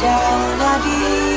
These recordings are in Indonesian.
down, I be.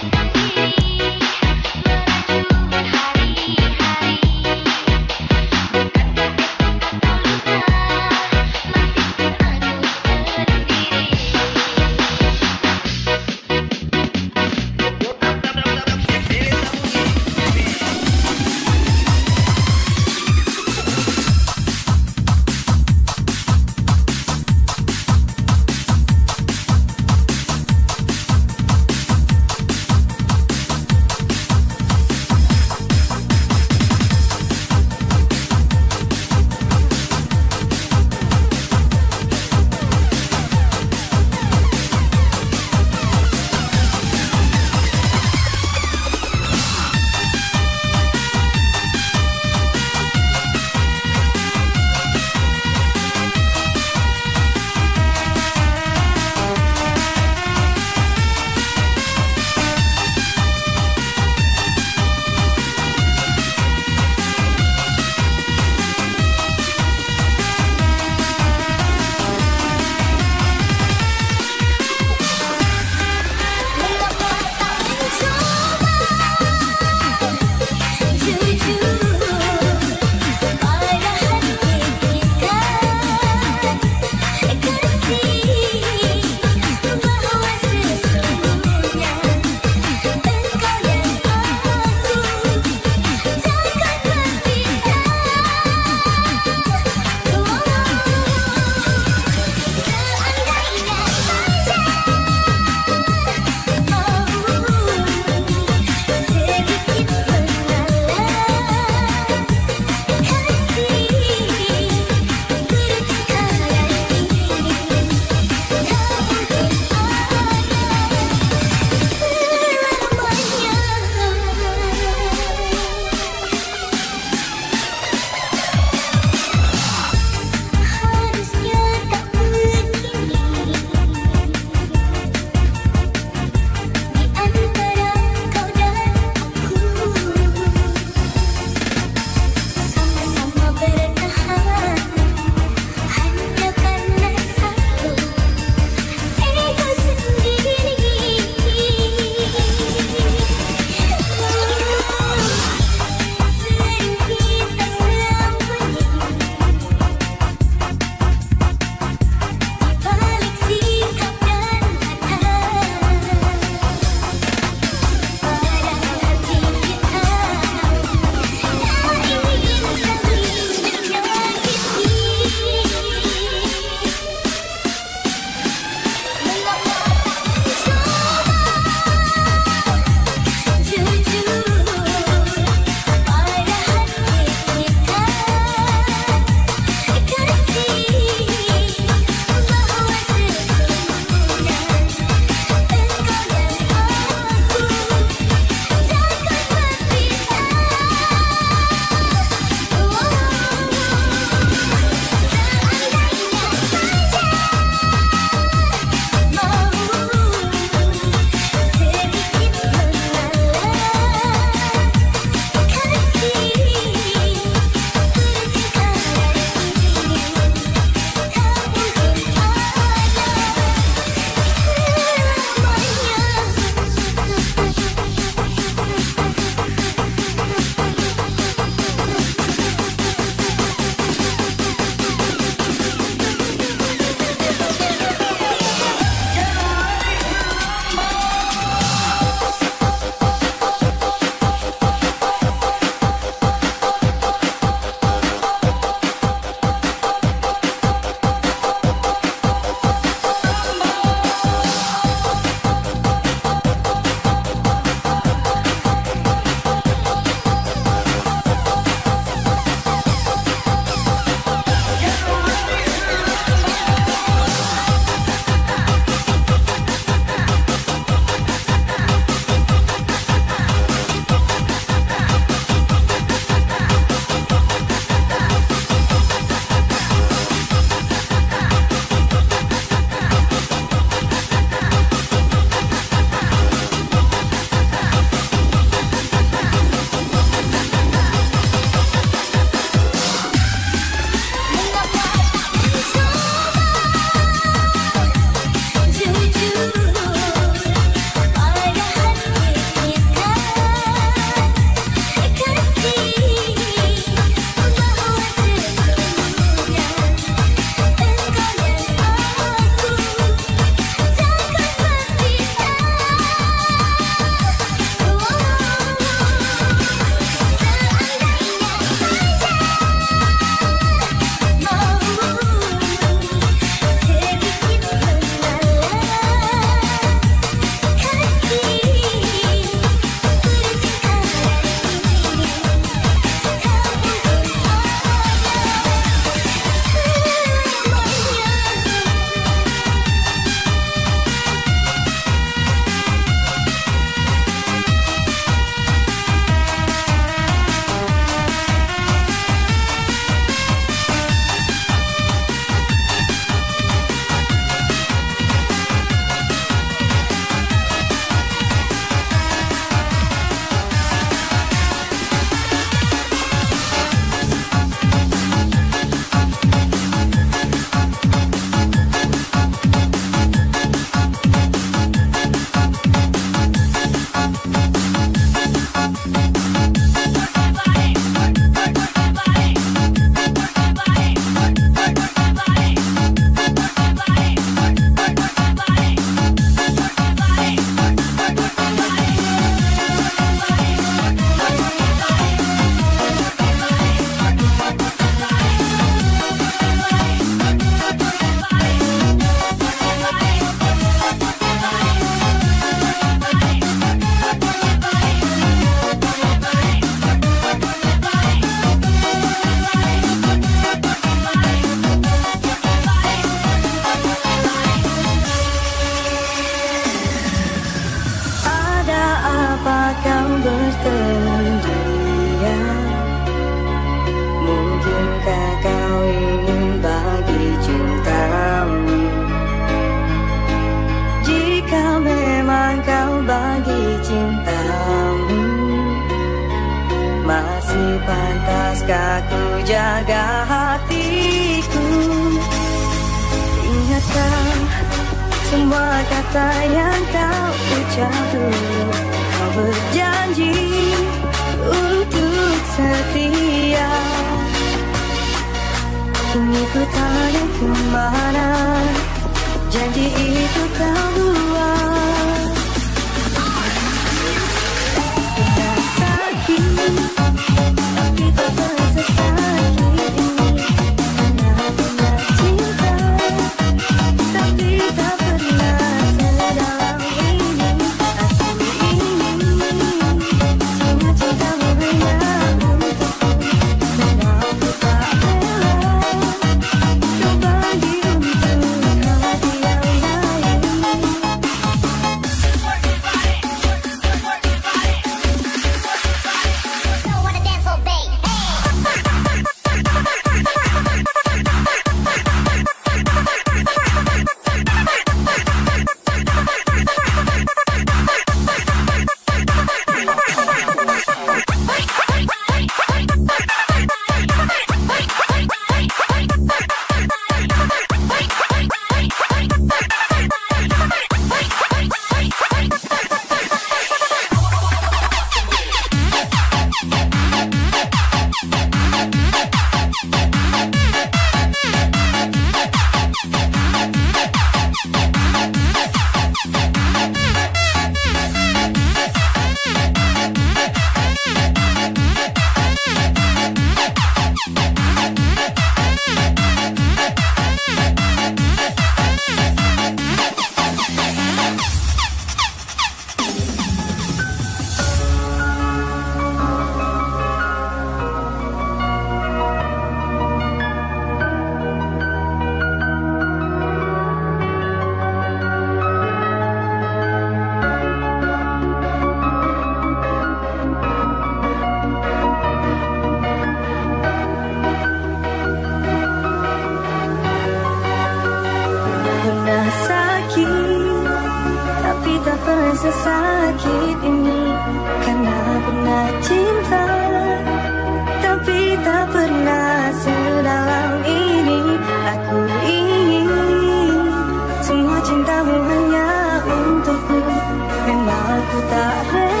love it.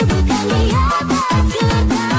Bukan di atas kertas